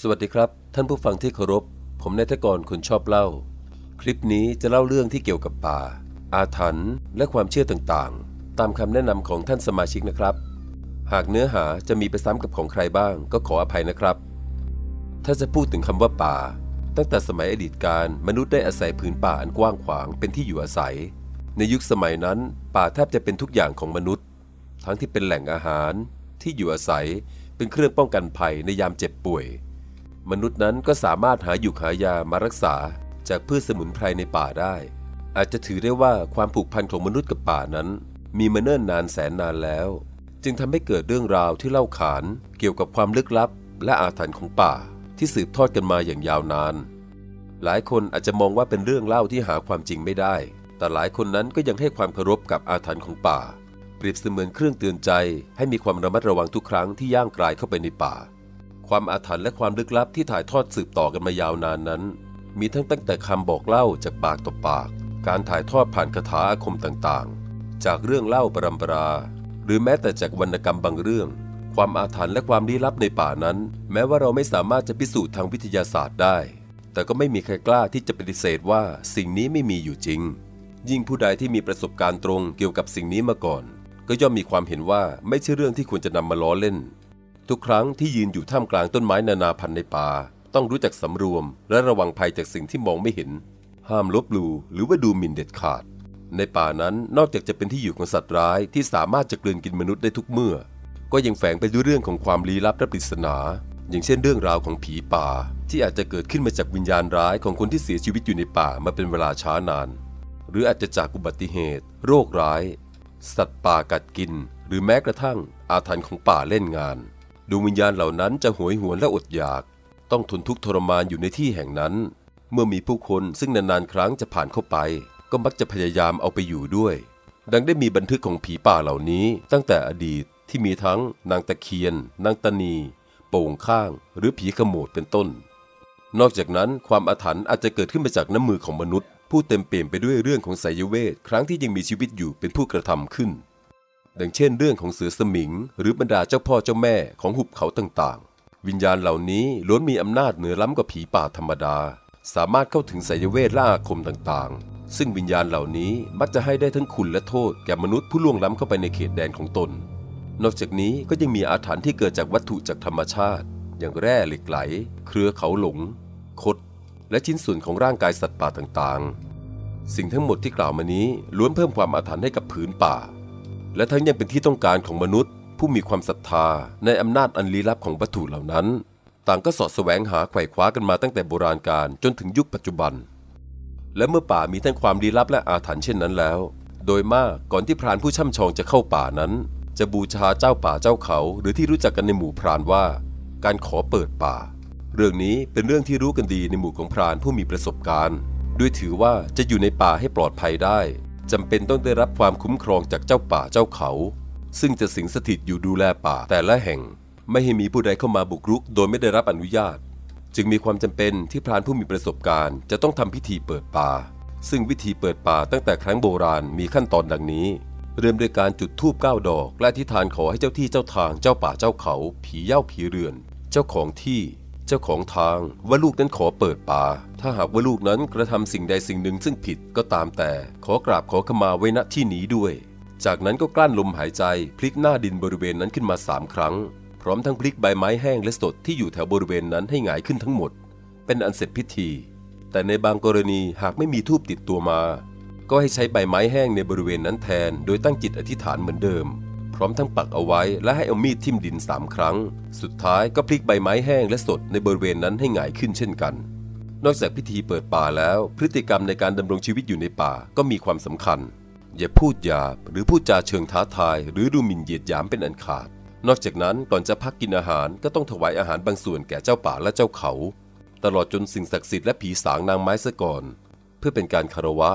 สวัสดีครับ ท่านผู้ฟังที่เคารพ ผมนายทกรคนชอบเล่า คลิปนี้จะเล่าเรื่องที่เกี่ยวกับป่า อาถรรพ์และความเชื่อต่างๆ ตามคำแนะนำของท่านสมาชิกนะครับ หากเนื้อหาจะมีไปซ้ำกับของใครบ้าง ก็ขออภัยนะครับ ถ้าจะพูดถึงคำว่าป่า ตั้งแต่สมัยอดีตการมนุษย์ได้อาศัยผืนป่าอันกว้างขวางเป็นที่อยู่อาศัย ในยุคสมัยนั้น ป่าแทบจะเป็นทุกอย่างของมนุษย์ ทั้งที่เป็นแหล่งอาหาร ที่อยู่อาศัย เป็นเครื่องป้องกันภัยในยามเจ็บป่วย มนุษย์นั้นก็สามารถหาอยู่หายามารักษาจากพืชสมุนไพรในป่าได้ อาจจะถือได้ว่าความผูกพันของมนุษย์กับป่านั้น มีมาเนิ่นนานแสนนานแล้ว จึงทำให้เกิดเรื่องราวที่เล่าขานเกี่ยวกับความลึกลับ และอาถรรพ์ของป่าที่สืบทอดกันมาอย่างยาวนาน หลายคนอาจจะมองว่าเป็นเรื่องเล่าที่หาความจริงไม่ได้ แต่หลายคนนั้นก็ยังให้ความเคารพกับอาถรรพ์ของป่า เปรียบเสมือนเครื่องเตือนใจ ให้มีความระมัดระวังทุกครั้งที่ย่างกรายเข้าไปในป่า ความอาถรรพ์และความลึกลับที่ถ่ายทอดสืบต่อกันมายาวนานนั้น มีทั้งตั้งแต่คำบอกเล่าจากปากต่อปาก การถ่ายทอดผ่านคาถาอาคมต่างๆ จากเรื่องเล่าปรำปรา หรือแม้แต่จากวรรณกรรมบางเรื่อง ความอาถรรพ์และความลี้ลับในป่านั้น แม้ว่าเราไม่สามารถจะพิสูจน์ทางวิทยาศาสตร์ได้ แต่ก็ไม่มีใครกล้าที่จะปฏิเสธว่าสิ่งนี้ไม่มีอยู่จริง ยิ่งผู้ใดที่มีประสบการณ์ตรงเกี่ยวกับสิ่งนี้มาก่อน ก็ย่อมมีความเห็นว่าไม่ใช่เรื่องที่ควรจะนำมาล้อเล่น ทุกครั้งที่ยืนอยู่ท่ามกลางต้นไม้นานาพันธุ์ในป่า ต้องรู้จักสำรวม และระวังภัยจากสิ่งที่มองไม่เห็น ห้ามลบหลู่หรือว่าดูหมิ่นเด็ดขาด ในป่านั้นนอกจากจะเป็นที่อยู่ของสัตว์ร้ายที่สามารถจะกลืนกินมนุษย์ได้ทุกเมื่อ ก็ยังแฝงไปด้วยเรื่องของความลี้ลับและปริศนา อย่างเช่นเรื่องราวของผีป่า ที่อาจจะเกิดขึ้นมาจากวิญญาณร้ายของคนที่เสียชีวิตอยู่ในป่ามาเป็นเวลาช้านาน หรืออาจจะจากอุบัติเหตุ โรคร้าย สัตว์ป่ากัดกิน หรือแม้กระทั่งอาถรรพ์ของป่าเล่นงาน ดวงวิญญาณเหล่านั้นจะหวยหวนและอดอยาก ต้องทนทุกข์ทรมานอยู่ในที่แห่งนั้น เมื่อมีผู้คนซึ่งนานๆครั้งจะผ่านเข้าไป ก็มักจะพยายามเอาไปอยู่ด้วย ดังได้มีบันทึกของผีป่าเหล่านี้ตั้งแต่อดีตที่มีทั้งนางตะเคียน นางตะนี โป่งข้าง หรือผีขโมดเป็นต้น นอกจากนั้นความอาถรรพ์อาจจะเกิดขึ้นมาจากน้ำมือของมนุษย์ ผู้เต็มเปี่ยมไปด้วยเรื่องของไสยเวทครั้งที่ยังมีชีวิตอยู่เป็นผู้กระทำขึ้น ดังเช่นเรื่องของเสือสมิง หรือบรรดาเจ้าพ่อเจ้าแม่ของหุบเขาต่างๆ วิญญาณเหล่านี้ล้วนมีอำนาจเหนือล้ำกว่าผีป่าธรรมดา สามารถเข้าถึงไสยเวทและอาคมต่างๆ ซึ่งวิญญาณเหล่านี้มักจะให้ได้ทั้งคุณและโทษแก่มนุษย์ผู้ล่วงล้ำเข้าไปในเขตแดนของตน นอกจากนี้ก็ยังมีอาถรรพ์ที่เกิดจากวัตถุจากธรรมชาติ อย่างแร่เหล็กไหล เครือเขาหลง คด และชิ้นส่วนของร่างกายสัตว์ป่าต่างๆ สิ่งทั้งหมดที่กล่าวมานี้ล้วนเพิ่มความอาถรรพ์ให้กับผืนป่า และทั้งยังเป็นที่ต้องการของมนุษย์ ผู้มีความศรัทธาในอำนาจอันลี้ลับของวัตถุเหล่านั้น ต่างก็สอดแสวงหาไขว่คว้ากันมาตั้งแต่โบราณกาลจนถึงยุคปัจจุบัน และเมื่อป่ามีทั้งความลี้ลับและอาถรรพ์เช่นนั้นแล้ว โดยมากก่อนที่พรานผู้ช่ำชองจะเข้าป่านั้น จะบูชาเจ้าป่าเจ้าเขา หรือที่รู้จักกันในหมู่พรานว่า การขอเปิดป่า เรื่องนี้เป็นเรื่องที่รู้กันดีในหมู่ของพรานผู้มีประสบการณ์ ด้วยถือว่าจะอยู่ในป่าให้ปลอดภัยได้ จำเป็นต้องได้รับความคุ้มครองจากเจ้าป่าเจ้าเขา ซึ่งจะสิงสถิตอยู่ดูแลป่าแต่ละแห่ง ไม่ให้มีผู้ใดเข้ามาบุกรุก โดยไม่ได้รับอนุญาต จึงมีความจำเป็นที่พรานผู้มีประสบการณ์ จะต้องทำพิธีเปิดป่า ซึ่งวิธีเปิดป่าตั้งแต่ครั้งโบราณมีขั้นตอนดังนี้ เริ่มด้วยการจุดธูปเก้าดอก และอธิษฐานขอให้เจ้าที่เจ้าทางเจ้าป่าเจ้าเขา ผีเย่าผีเรือน เจ้าของที่ จ้าของทางว่าลูกนั้นขอเปิดป่า ถ้าหากว่าลูกนั้นกระทำสิ่งใดสิ่งหนึ่งซึ่งผิดก็ตามแต่ ขอกราบขอขมาไว้ณที่นี้ด้วย จากนั้นก็กลั้นลมหายใจพลิกหน้าดินบริเวณนั้นขึ้นมาสามครั้ง พร้อมทั้งพลิกใบไม้แห้งและสดที่อยู่แถวบริเวณนั้นให้หงายขึ้นทั้งหมด เป็นอันเสร็จพิธี แต่ในบางกรณีหากไม่มีทูบติดตัวมา ก็ให้ใช้ใบไม้แห้งในบริเวณนั้นแทน โดยตั้งจิตอธิษฐานเหมือนเดิม ร้อมทั้งปักเอาไว้ และให้เอามีดทิ่มดินสามครั้ง สุดท้ายก็พลิกใบไม้แห้งและสดในบริเวณนั้นให้หงายขึ้นเช่นกัน นอกจากพิธีเปิดป่าแล้ว พฤติกรรมในการดำรงชีวิตอยู่ในป่าก็มีความสำคัญ อย่าพูดหยาบหรือพูดจาเชิงท้าทาย หรือดูหมิ่นเหยียดหยามเป็นอันขาด นอกจากนั้นก่อนจะพักกินอาหารก็ต้องถวายอาหารบางส่วนแก่เจ้าป่าและเจ้าเขา ตลอดจนสิ่งศักดิ์สิทธิ์และผีสางนางไม้ซะก่อน เพื่อเป็นการคารวะ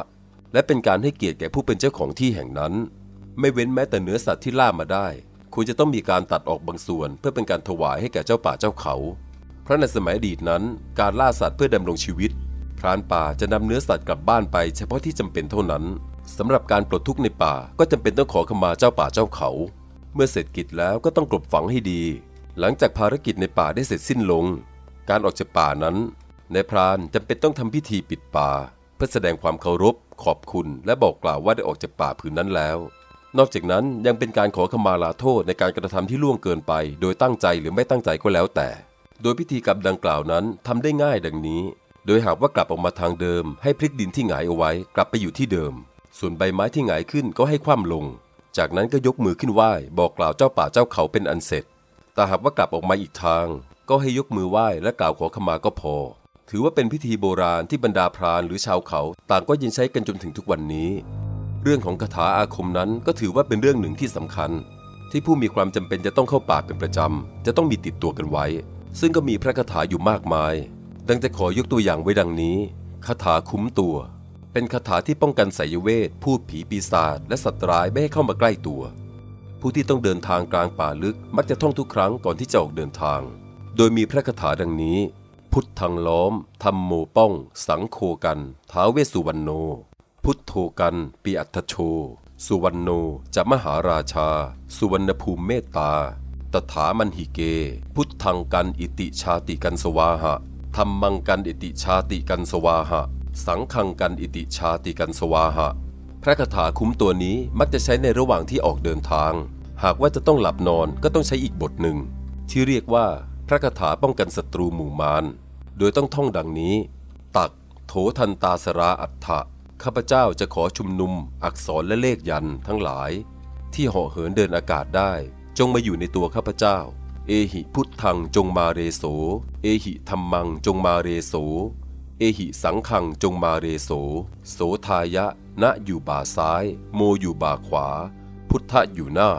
และเป็นการให้เกียรติแก่ผู้เป็นเจ้าของที่แห่งนั้น ไม่เว้นแม้แต่เนื้อสัตว์ที่ล่ามาได้ควรจะต้องมีการตัดออกบางส่วน เพื่อเป็นการถวายให้แก่เจ้าป่าเจ้าเขา เพราะในสมัยอดีตนั้น การล่าสัตว์เพื่อดำรงชีวิต พรานป่าจะนำเนื้อสัตว์กลับบ้านไปเฉพาะที่จำเป็นเท่านั้นสำหรับการปลดทุกข์ในป่าก็จำเป็นต้องขอขมาเจ้าป่าเจ้าเขา เมื่อเสร็จกิจแล้วก็ต้องกลบฝังให้ดี หลังจากภารกิจในป่าได้เสร็จสิ้นลง การออกจากป่านั้นนายพรานจำเป็นต้องทำพิธีปิดป่า เพื่อแสดงความเคารพ ขอบคุณ และบอกกล่าวว่าได้ออกจากป่าผืนนั้นแล้ว นอกจากนั้นยังเป็นการขอขมาลาโทษในการกระทำที่ล่วงเกินไป โดยตั้งใจหรือไม่ตั้งใจก็แล้วแต่ โดยพิธีกรรมดังกล่าวนั้นทำได้ง่ายดังนี้ โดยหากว่ากลับออกมาทางเดิม ให้พลิกดินที่หงายเอาไว้ กลับไปอยู่ที่เดิม ส่วนใบไม้ที่หงายขึ้นก็ให้คว่ำลง จากนั้นก็ยกมือขึ้นไหว้บอกกล่าวเจ้าป่าเจ้าเขาเป็นอันเสร็จ แต่หากว่ากลับออกมาอีกทาง ก็ให้ยกมือไหว้และกล่าวขอขมาก็พอ ถือว่าเป็นพิธีโบราณที่บรรดาพรานหรือชาวเขา ต่างก็ยังใช้กันจนถึงทุกวันนี้ เรื่องของคาถาอาคมนั้นก็ถือว่าเป็นเรื่องหนึ่งที่สำคัญ ที่ผู้มีความจำเป็นจะต้องเข้าป่าเป็นประจำ จะต้องมีติดตัวกันไว้ ซึ่งก็มีพระคาถาอยู่มากมาย ดังจะขอยกตัวอย่างไว้ดังนี้คาถาคุ้มตัว เป็นคาถาที่ป้องกันไสยเวทพูดผีปีศาจและสัตว์ร้ายไม่ให้เข้ามาใกล้ตัว ผู้ที่ต้องเดินทางกลางป่าลึกมักจะท่องทุกครั้งก่อนที่จะออกเดินทาง โดยมีพระคาถาดังนี้ พุทธังล้อมธรรมโมป้อง สังโคกันท้าเวสสุวรรณโน พุทโธกันปีอัตโช สุวรรณโนจะมหาราชา สุวรรณภูมิเมตตา ตถามันหิเก พุทธังกันอิติชาติกันสวาหะธรรมังกันอิติชาติกันสวาหะ สังขังกันอิติชาติกันสวาหะ พระคาถาคุ้มตัวนี้มักจะใช้ในระหว่างที่ออกเดินทาง หากว่าจะต้องหลับนอนก็ต้องใช้อีกบทหนึ่ง ที่เรียกว่าพระคาถาป้องกันศัตรูหมู่มาร โดยต้องท่องดังนี้ ตักโถทันตาสราอัฏฐะ ข้าพเจ้าจะขอชุมนุม อักษรและเลขยันทั้งหลาย ที่เหาะเหินเดินอากาศได้ จงมาอยู่ในตัวข้าพเจ้า เอหิพุทธังจงมาเรโส เอหิธรรมังจงมาเรโส เอหิสังขังจงมาเรโส โสทายะ ณอยู่บ่าซ้าย โมอยู่บ่าขวา พุทธะอยู่หน้า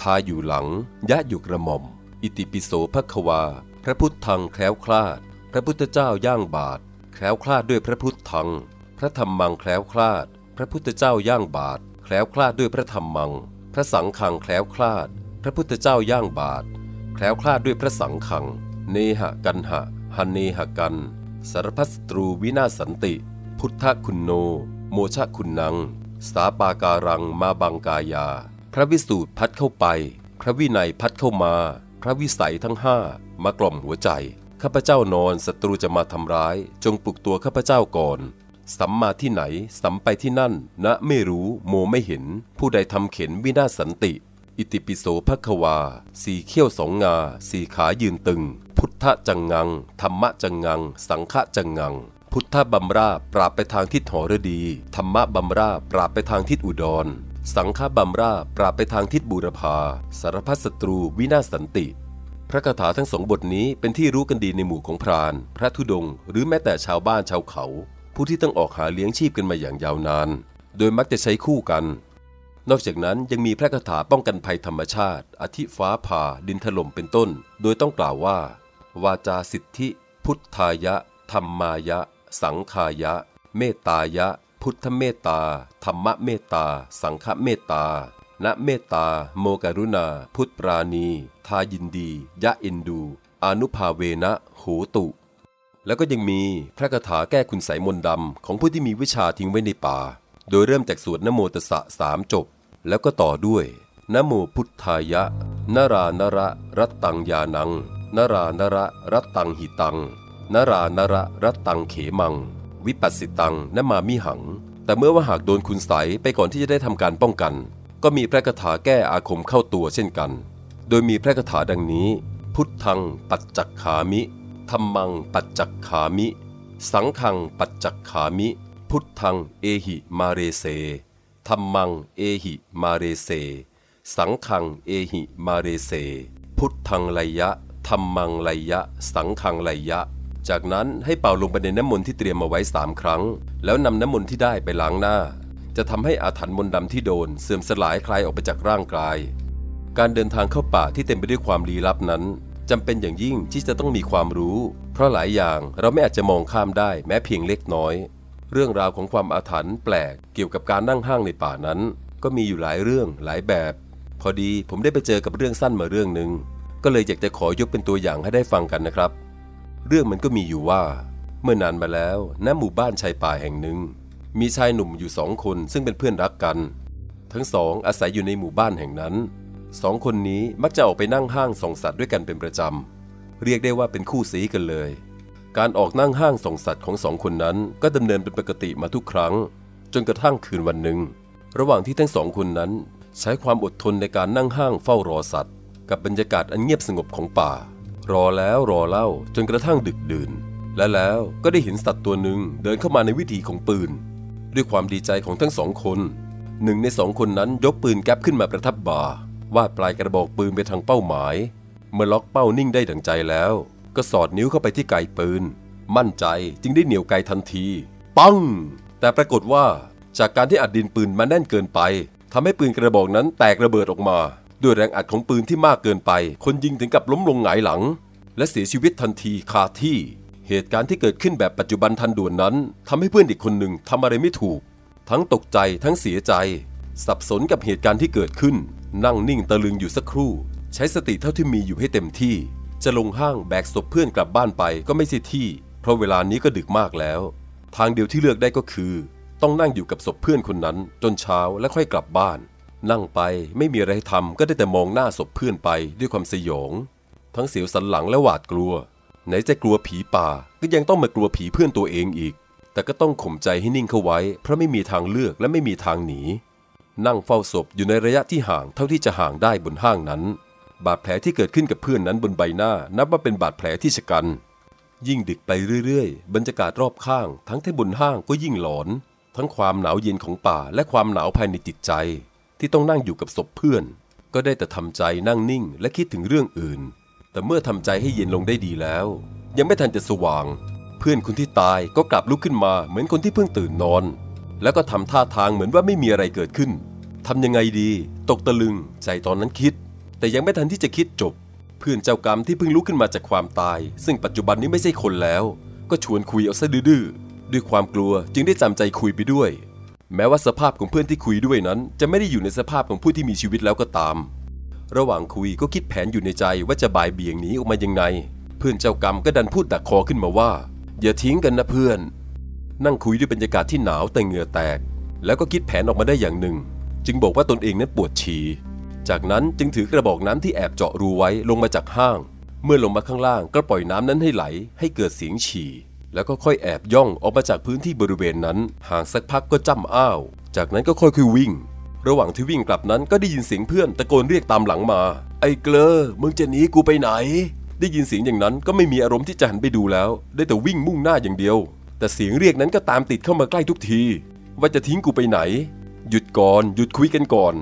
ทาอยู่หลัง ยะอยู่กระหม่อม อิติปิโสภควา พระพุทธังแคล้วคลาด พระพุทธเจ้าย่างบาท แคล้วคลาดด้วยพระพุทธัง พระธรรมังแคล้วคลาด พระพุทธเจ้าย่างบาท แคล้วคลาดด้วยพระธรรมัง พระสังขังแคล้วคลาด พระพุทธเจ้าย่างบาท แคล้วคลาดด้วยพระสังขัง เนหะกันหะหันเนหะกัน สารพัสตรูวินาศสันติ พุทธคุณโน โมชะคุณนัง สาปาการังมาบังกายา พระวิสูตรพัดเข้าไป พระวินัยพัดเข้ามา พระวิสัยทั้งห้ามากล่อมหัวใจข้าพเจ้านอนศัตรูจะมาทำร้าย จงปลุกตัวข้าพเจ้าก่อน สัมมาที่ไหน สัมไปที่นั่นณไม่รู้โมไม่เห็น ผู้ใดทำเข็นวินาศสันติ อิติปิโสภควา สีเขี้ยวสองงา สีขายืนตึง พุทธจังงัง ธรรมะจังงัง สังฆะจังงัง พุทธบัมราปราบไปทางทิศหอรดี ธรรมะบัมราปราบไปทางทิศอุดร สังฆบัมราปราบไปทางทิศบูรพา สารพัดศัตรูวินาศสันติพระคาถาทั้งสองบทนี้เป็นที่รู้กันดีในหมู่ของพราหมณ์ พระธุดงค์หรือแม้แต่ชาวบ้านชาวเขา ผู้ที่ต้องออกหาเลี้ยงชีพกันมาอย่างยาวนาน โดยมักจะใช้คู่กัน นอกจากนั้นยังมีพระคาถาป้องกันภัยธรรมชาติ อาทิฟ้าผ่าดินถล่มเป็นต้น โดยต้องกล่าวว่า วาจาสิทธิ พุทธายะ ธรรมายะ สังขายะ เมตตายะ พุทธเมตตา ธรรมเมตตา สังฆเมตตาณเมตตา โมกรุณา พุทธปราณี ทายินดี ยะเอ็นดู อนุภาเวนะ โหตุ แล้วก็ยังมีพระคาถาแก้คุณไสยมนต์ดำของผู้ที่มีวิชาทิ้งไว้ในป่า โดยเริ่มจากสวดนโมตสะสามจบ แล้วก็ต่อด้วยนโมพุทธายะ นารานระรัตตังยานัง นารานระรัตตังหิตัง นารานระรัตตังเขมัง วิปัสสิตังนมามิหัง แต่เมื่อว่าหากโดนคุณไสยไปก่อนที่จะได้ทำการป้องกัน ก็มีพระคาถาแก้อาคมเข้าตัวเช่นกัน โดยมีพระคาถาดังนี้ พุทธังปัจจักขามิ ธรรมังปัจจักขามิ สังขังปัจจักขามิ พุทธังเอหิมาเรเซธรรมังเอหิมาเรเซสังขังเอหิมาเรเซพุทธังไลยะธรรมังไลยะ สังขังไลยะ จากนั้นให้เป่าลงไปในน้ำมนต์ที่เตรียมมาไว้สามครั้ง แล้วนำน้ำมนต์ที่ได้ไปล้างหน้า จะทำให้อาถรรพ์มนต์ดำที่โดนเสื่อมสลายคลายออกไปจากร่างกาย การเดินทางเข้าป่าที่เต็มไปด้วยความลี้ลับนั้น จำเป็นอย่างยิ่งที่จะต้องมีความรู้ เพราะหลายอย่างเราไม่อาจจะมองข้ามได้แม้เพียงเล็กน้อย เรื่องราวของความอาถรรพ์แปลกเกี่ยวกับการนั่งห้างในป่านั้น ก็มีอยู่หลายเรื่องหลายแบบ พอดีผมได้ไปเจอกับเรื่องสั้นมาเรื่องหนึ่งก็เลยอยากจะขอยกเป็นตัวอย่างให้ได้ฟังกันนะครับ เรื่องมันก็มีอยู่ว่า เมื่อนานมาแล้วณหมู่บ้านชายป่าแห่งหนึ่ง มีชายหนุ่มอยู่สองคนซึ่งเป็นเพื่อนรักกัน ทั้งสองอาศัยอยู่ในหมู่บ้านแห่งนั้น สองคนนี้มักจะออกไปนั่งห้างส่องสัตว์ด้วยกันเป็นประจำ เรียกได้ว่าเป็นคู่สีกันเลย การออกนั่งห้างส่งสัตว์ของสองคนนั้นก็ดำเนินเป็นปกติมาทุกครั้ง จนกระทั่งคืนวันหนึ่ง ระหว่างที่ทั้งสองคนนั้น ใช้ความอดทนในการนั่งห้างเฝ้ารอสัตว์ กับบรรยากาศอันเงียบสงบของป่า รอแล้วรอเล่าจนกระทั่งดึกดื่น และแล้วก็ได้เห็นสัตว์ตัวหนึ่งเดินเข้ามาในวิถีของปืน ด้วยความดีใจของทั้งสองคนหนึ่งในสองคนนั้นยกปืนแก๊ปขึ้นมาประทับบ่า วาดปลายกระบอกปืนไปทางเป้าหมาย เมื่อล็อกเป้านิ่งได้ดังใจแล้ว ก็สอดนิ้วเข้าไปที่ไกปืน มั่นใจจึงได้เหนี่ยวไกทันที ปัง แต่ปรากฏว่าจากการที่อัดดินปืนมาแน่นเกินไปทำให้ปืนกระบอกนั้นแตกระเบิดออกมา ด้วยแรงอัดของปืนที่มากเกินไป คนยิงถึงกับล้มลงหงายหลัง และเสียชีวิตทันทีคาที่ เหตุการณ์ที่เกิดขึ้นแบบปัจจุบันทันด่วนนั้นทำให้เพื่อนอีกคนหนึ่งทำอะไรไม่ถูก ทั้งตกใจทั้งเสียใจ สับสนกับเหตุการณ์ที่เกิดขึ้น นั่งนิ่งตะลึงอยู่สักครู่ ใช้สติเท่าที่มีอยู่ให้เต็มที่ จะลงห้างแบกศพเพื่อนกลับบ้านไปก็ไม่ใช่ที่ เพราะเวลานี้ก็ดึกมากแล้ว ทางเดียวที่เลือกได้ก็คือ ต้องนั่งอยู่กับศพเพื่อนคนนั้น จนเช้าแล้วค่อยกลับบ้าน นั่งไปไม่มีอะไรทำก็ได้แต่มองหน้าศพเพื่อนไปด้วยความสยอง ทั้งเสียวสันหลังและหวาดกลัว ไหนจะกลัวผีป่าก็ยังต้องมากลัวผีเพื่อนตัวเองอีก แต่ก็ต้องข่มใจให้นิ่งเข้าไว้ เพราะไม่มีทางเลือกและไม่มีทางหนี นั่งเฝ้าศพอยู่ในระยะที่ห่างเท่าที่จะห่างได้บนห้างนั้น บาดแผลที่เกิดขึ้นกับเพื่อนนั้นบนใบหน้า นับว่าเป็นบาดแผลที่ชะกัน ยิ่งดึกไปเรื่อยๆ บรรยากาศรอบข้าง ทั้งที่บนห้างก็ยิ่งหลอน ทั้งความหนาวเย็นของป่าและความหนาวภายในจิตใจ ที่ต้องนั่งอยู่กับศพเพื่อน ก็ได้แต่ทำใจนั่งนิ่งและคิดถึงเรื่องอื่น แต่เมื่อทำใจให้เย็นลงได้ดีแล้ว ยังไม่ทันจะสว่าง เพื่อนคนที่ตายก็กลับลุกขึ้นมาเหมือนคนที่เพิ่งตื่นนอน แล้วก็ทำท่าทางเหมือนว่าไม่มีอะไรเกิดขึ้นทำยังไงดี ตกตะลึง ใจตอนนั้นคิด แต่ยังไม่ทันที่จะคิดจบ เพื่อนเจ้ากรรมที่เพิ่งลุกขึ้นมาจากความตาย ซึ่งปัจจุบันนี้ไม่ใช่คนแล้ว ก็ชวนคุยเอาซะดื้อด้วยความกลัวจึงได้จำใจคุยไปด้วย แม้ว่าสภาพของเพื่อนที่คุยด้วยนั้น จะไม่ได้อยู่ในสภาพของผู้ที่มีชีวิตแล้วก็ตาม ระหว่างคุยก็คิดแผนอยู่ในใจว่าจะบายเบี่ยงหนีออกมายังไง เพื่อนเจ้ากรรมก็ดันพูดดักคอขึ้นมาว่า อย่าทิ้งกันนะเพื่อน นั่งคุยด้วยบรรยากาศที่หนาวแต่เหงื่อแตก แล้วก็คิดแผนออกมาได้อย่างหนึ่ง จึงบอกว่าตนเองนั้นปวดฉี่จากนั้นจึงถือกระบอกน้ำที่แอบเจาะรูไว้ลงมาจากห้าง เมื่อลงมาข้างล่างก็ปล่อยน้ำนั้นให้ไหล ให้เกิดเสียงฉี่ แล้วก็ค่อยแอบย่องออกมาจากพื้นที่บริเวณนั้น ห่างสักพักก็จ้ำอ้าว จากนั้นก็ค่อยๆวิ่ง ระหว่างที่วิ่งกลับนั้นก็ได้ยินเสียงเพื่อนตะโกนเรียกตามหลังมา ไอ้เกลอมึงจะหนีกูไปไหน ได้ยินเสียงอย่างนั้นก็ไม่มีอารมณ์ที่จะหันไปดูแล้ว ได้แต่วิ่งมุ่งหน้าอย่างเดียว แต่เสียงเรียกนั้นก็ตามติดเข้ามาใกล้ทุกที ว่าจะทิ้งกูไปไหน หยุดก่อน หยุดคุยกันก่อน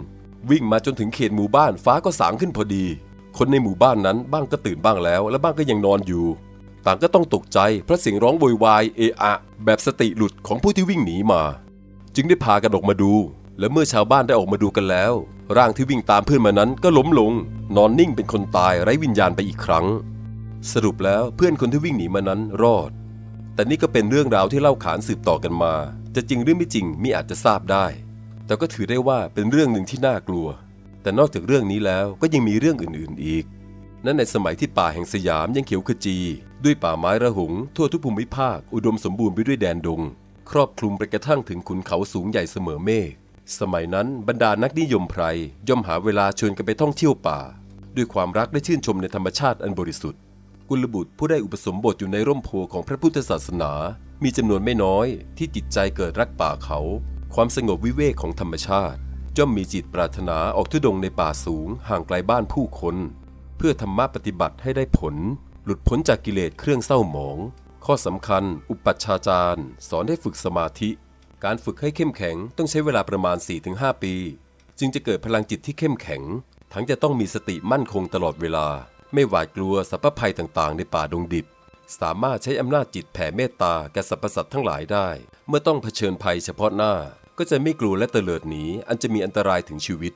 วิ่งมาจนถึงเขตหมู่บ้านฟ้าก็สางขึ้นพอดี คนในหมู่บ้านนั้นบ้างก็ตื่นบ้างแล้ว และบ้างก็ยังนอนอยู่ ต่างก็ต้องตกใจเพราะเสียงร้องโวยวายเอะอะ แบบสติหลุดของผู้ที่วิ่งหนีมา จึงได้พากันออกมาดู และเมื่อชาวบ้านได้ออกมาดูกันแล้ว ร่างที่วิ่งตามเพื่อนมานั้นก็ล้มลง นอนนิ่งเป็นคนตายไร้วิญญาณไปอีกครั้ง สรุปแล้วเพื่อนคนที่วิ่งหนีมานั้นรอด แต่นี่ก็เป็นเรื่องราวที่เล่าขานสืบต่อกันมา จะจริงหรือไม่จริงมิอาจจะทราบได้ แต่ก็ถือได้ว่าเป็นเรื่องหนึ่งที่น่ากลัว แต่นอกจากเรื่องนี้แล้วก็ยังมีเรื่องอื่นๆอีก นั่นในสมัยที่ป่าแห่งสยามยังเขียวขจี ด้วยป่าไม้ระหงทั่วทุกภูมิภาค อุดมสมบูรณ์ไปด้วยแดนดง ครอบคลุมไปกระทั่งถึงขุนเขาสูงใหญ่เสมอเมฆสมัยนั้นบรรดานักนิยมไพรย่อมหาเวลาชวนกันไปท่องเที่ยวป่า ด้วยความรักและชื่นชมในธรรมชาติอันบริสุทธิ์ กุลบุตรผู้ได้อุปสมบทอยู่ในร่มโพของพระพุทธศาสนา มีจำนวนไม่น้อยที่จิตใจเกิดรักป่าเขา ความสงบวิเวกของธรรมชาติย่อมมีจิตปรารถนาออกทุดงในป่าสูงห่างไกลบ้านผู้คน เพื่อธรรมะปฏิบัติให้ได้ผล หลุดพ้นจากกิเลสเครื่องเศร้าหมอง ข้อสำคัญ อุปัชฌาจารย์สอนให้ฝึกสมาธิ การฝึกให้เข้มแข็งต้องใช้เวลาประมาณ 4-5 ปี จึงจะเกิดพลังจิตที่เข้มแข็ง ทั้งจะต้องมีสติมั่นคงตลอดเวลา ไม่หวาดกลัวสัพพภัยต่างๆ ในป่าดงดิบ สามารถใช้อำนาจจิตแผ่เมตตาแก่สรรพสัตว์ทั้งหลายได้ เมื่อต้องเผชิญภัยเฉพาะหน้า ก็จะไม่กลัวและเตลิดหนีอันจะมีอันตรายถึงชีวิต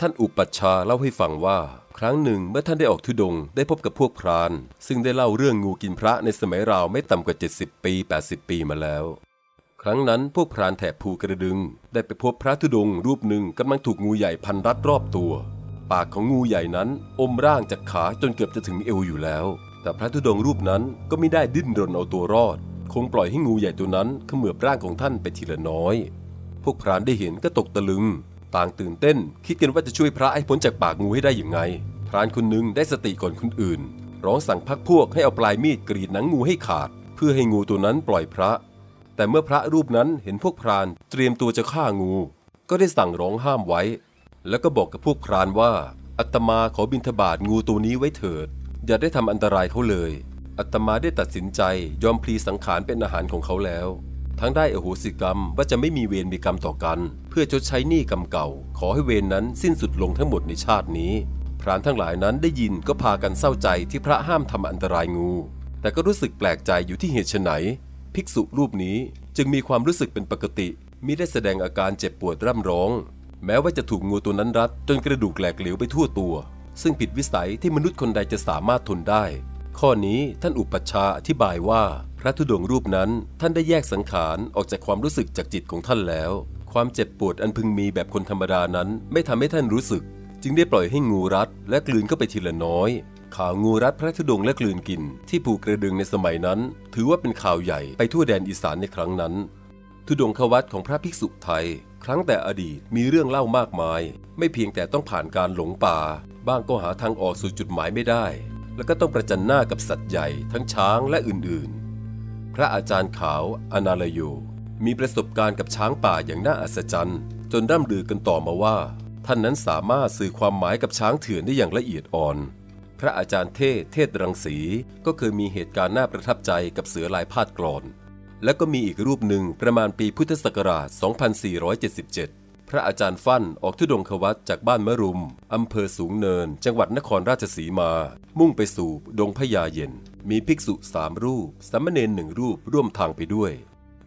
ท่านอุปัชฌาย์เล่าให้ฟังว่า ครั้งหนึ่งเมื่อท่านได้ออกทุดงได้พบกับพวกพราน ซึ่งได้เล่าเรื่องงูกินพระในสมัยราวไม่ต่ำกว่า 70 ปี 80 ปีมาแล้วครั้งนั้นพวกพรานแถบภูกระดึง ได้ไปพบพระธุดง รูปหนึ่งกำลังถูกงูใหญ่พันรัดรอบตัว ปากของงูใหญ่นั้นอมร่างจากขาจนเกือบจะถึงเอวอยู่แล้ว แต่พระธุดงค์รูปนั้นก็ไม่ได้ดิ้นรนเอาตัวรอด คงปล่อยให้งูใหญ่ตัวนั้นเขมือบร่างของท่านไปทีละน้อย พวกพรานได้เห็นก็ตกตะลึง ต่างตื่นเต้น คิดกันว่าจะช่วยพระให้พ้นจากปากงูให้ได้อย่างไง พรานคนหนึ่งได้สติก่อนคนอื่น ร้องสั่งพักพวกให้เอาปลายมีดกรีดหนังงูให้ขาด เพื่อให้งูตัวนั้นปล่อยพระ แต่เมื่อพระรูปนั้นเห็นพวกพรานเตรียมตัวจะฆ่างู ก็ได้สั่งร้องห้ามไว้ แล้วก็บอกกับพวกพรานว่า อัตมาขอบิณฑบาตงูตัวนี้ไว้เถิด อย่าได้ทำอันตรายเขาเลย อัตมาได้ตัดสินใจยอมพลีสังขารเป็นอาหารของเขาแล้ว ทั้งได้อโหสิกรรมว่าจะไม่มีเวรมีกรรมต่อกัน เพื่อชดใช้หนี้กรรมเก่า ขอให้เวรนั้นสิ้นสุดลงทั้งหมดในชาตินี้ พรานทั้งหลายนั้นได้ยินก็พากันเศร้าใจที่พระห้ามทำอันตรายงู แต่ก็รู้สึกแปลกใจอยู่ที่เหตุไฉนภิกษุรูปนี้จึงมีความรู้สึกเป็นปกติมิได้แสดงอาการเจ็บปวดร่ำร้อง แม้ว่าจะถูกงูตัวนั้นรัดจนกระดูกแหลกเหลวไปทั่วตัว ซึ่งผิดวิสัยที่มนุษย์คนใดจะสามารถทนได้ ข้อนี้ท่านอุปัชฌาย์อธิบายว่า พระธุดงค์รูปนั้นท่านได้แยกสังขารออกจากความรู้สึกจากจิตของท่านแล้ว ความเจ็บปวดอันพึงมีแบบคนธรรมดานั้น ไม่ทำให้ท่านรู้สึก จึงได้ปล่อยให้งูรัด และกลืนเข้าไปทีละน้อยข่าวงูรัดพระธุดงค์และกลืนกิน ที่ภูกระดึงในสมัยนั้น ถือว่าเป็นข่าวใหญ่ไปทั่วแดนอีสานในครั้งนั้น ธุดงควัตของพระภิกษุไทย ครั้งแต่อดีตมีเรื่องเล่ามากมาย ไม่เพียงแต่ต้องผ่านการหลงป่า บ้างก็หาทางออกสู่จุดหมายไม่ได้ แล้วก็ต้องประจันหน้ากับสัตว์ใหญ่ทั้งช้างและอื่นๆ พระอาจารย์ขาวอนาลโย มีประสบการณ์กับช้างป่าอย่างน่าอัศจรรย์ จนร่ำลือกันต่อมาว่า ท่านนั้นสามารถสื่อความหมายกับช้างเถื่อนได้อย่างละเอียดอ่อน พระอาจารย์เทศเทศรังสีก็เคยมีเหตุการณ์น่าประทับใจกับเสือลายพาดกรอน และก็มีอีกรูปหนึ่งประมาณปีพุทธศักราช 2477 พระอาจารย์ฟั่นออกทุดงควัตจากบ้านมะรุม อำเภอสูงเนิน จังหวัดนครราชสีมา มุ่งไปสู่ดงพญาเย็น มีภิกษุสามรูปสามเณรหนึ่งรูปร่วมทางไปด้วย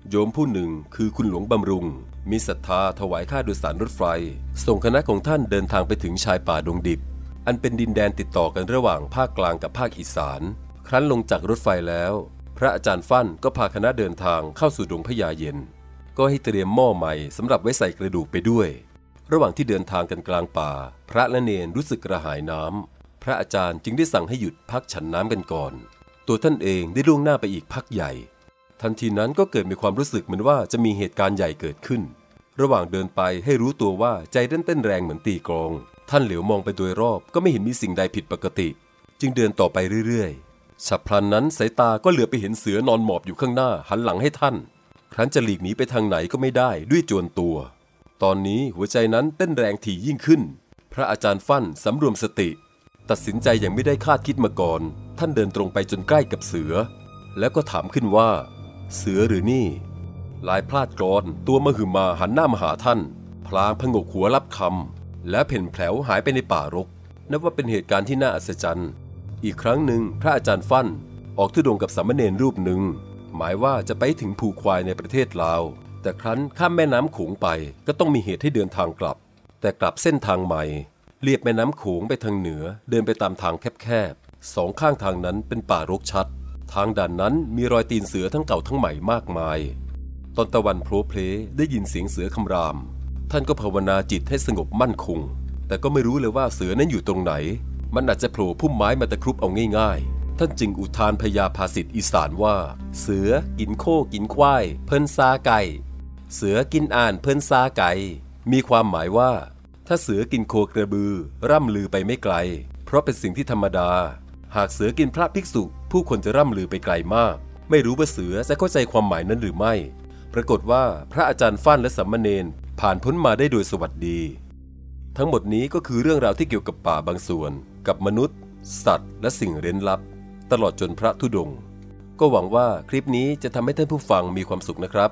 โยมผู้หนึ่งคือคุณหลวงบำรุง มีศรัทธาถวายค่าโดยสารรถไฟ ส่งคณะของท่านเดินทางไปถึงชายป่าดงดิบ อันเป็นดินแดนติดต่อกันระหว่างภาคกลางกับภาคอีสาน ครั้นลงจากรถไฟแล้ว พระอาจารย์ฟั่นก็พาคณะเดินทางเข้าสู่ดงพญาเย็น ก็ให้เตรียมหม้อใหม่สำหรับไว้ใส่กระดูกไปด้วย ระหว่างที่เดินทางกันกลางป่า พระและเนนรู้สึกกระหายน้ำพระอาจารย์จึงได้สั่งให้หยุดพักฉันน้ำกันก่อน ตัวท่านเองได้ล่วงหน้าไปอีกพักใหญ่ ทันทีนั้นก็เกิดมีความรู้สึกเหมือนว่าจะมีเหตุการณ์ใหญ่เกิดขึ้น ระหว่างเดินไปให้รู้ตัวว่าใจเต้นเต้นแรงเหมือนตีกลอง ท่านเหลียวมองไปโดยรอบก็ไม่เห็นมีสิ่งใดผิดปกติ จึงเดินต่อไปเรื่อยๆ ฉับพลันนั้นสายตาก็เหลือไปเห็นเสือนอนหมอบอยู่ข้างหน้าหันหลังให้ท่าน ครั้นจะหลีกหนีไปทางไหนก็ไม่ได้ด้วยจวนตัว ตอนนี้หัวใจนั้นเต้นแรงถี่ยิ่งขึ้น พระอาจารย์ฟั่นสำรวมสติ ตัดสินใจอย่างไม่ได้คาดคิดมาก่อน ท่านเดินตรงไปจนใกล้กับเสือ แล้วก็ถามขึ้นว่า เสือหรือนี่ลายพลาดกรอนตัวมหึมาหันหน้ามาหาท่าน พลางพงกหัวรับคำและเพ่นแผลวหายไปในป่ารก นับว่าเป็นเหตุการณ์ที่น่าอัศจรรย์ อีกครั้งหนึ่งพระอาจารย์ฟั่น ออกทุดงกับสามเณรรูปหนึ่ง หมายว่าจะไปถึงภูควายในประเทศลาว แต่ครั้นข้ามแม่น้ำโขงไปก็ต้องมีเหตุให้เดินทางกลับ แต่กลับเส้นทางใหม่เลียบแม่น้ำโขงไปทางเหนือเดินไปตามทางแคบๆสองข้างทางนั้นเป็นป่ารกชัด ทางด่านนั้นมีรอยตีนเสือทั้งเก่าทั้งใหม่มากมาย ตอนตะวันโผล่เพลได้ยินเสียงเสือคำราม ท่านก็ภาวนาจิตให้สงบมั่นคง แต่ก็ไม่รู้เลยว่าเสือนั้นอยู่ตรงไหน มันอาจจะโผล่พุ่มไม้มาตะครุบเอาง่ายๆ ท่านจึงอุทานพยาภาษิตอีสานว่า เสือกินโคกินควาย เพิ่นซาไก่ เสือกินอ่านเพิ่นซาไก่ มีความหมายว่า ถ้าเสือกินโคกระบือ ร่ำลือไปไม่ไกล เพราะเป็นสิ่งที่ธรรมดา หากเสือกินพระภิกษุ ผู้คนจะร่ำลือไปไกลมาก ไม่รู้ว่าเสือจะเข้าใจความหมายนั้นหรือไม่ ปรากฏว่าพระอาจารย์ฟั่นและสัมมาเนนผ่านพ้นมาได้โดยสวัสดี ทั้งหมดนี้ก็คือเรื่องราวที่เกี่ยวกับป่าบางส่วน กับมนุษย์ สัตว์ และสิ่งเร้นลับ ตลอดจนพระธุดงค์ก็หวังว่าคลิปนี้จะทำให้ท่านผู้ฟังมีความสุขนะครับ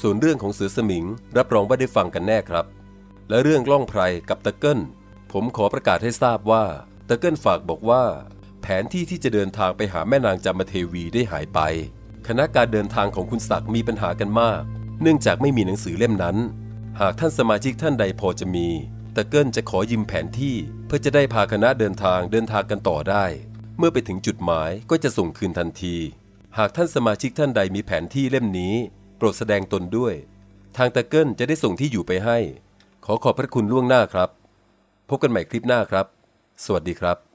ส่วนเรื่องของเสือสมิงรับรองว่าได้ฟังกันแน่ครับ และเรื่องล่องไพรกับตะเกิลผมขอประกาศให้ทราบว่าตะเกิลฝากบอกว่า แผนที่ที่จะเดินทางไปหาแม่นางจามเทวีได้หายไป คณะการเดินทางของคุณศักดิ์มีปัญหากันมาก เนื่องจากไม่มีหนังสือเล่มนั้น หากท่านสมาชิกท่านใดพอจะมีตะเกิลจะขอยืมแผนที่ เพื่อจะได้พาคณะเดินทางเดินทางกันต่อได้ เมื่อไปถึงจุดหมายก็จะส่งคืนทันที หากท่านสมาชิกท่านใดมีแผนที่เล่มนี้ โปรดแสดงตนด้วย ทางตะเกิลจะได้ส่งที่อยู่ไปให้ ขอขอบพระคุณล่วงหน้าครับ พบกันใหม่คลิปหน้าครับ สวัสดีครับ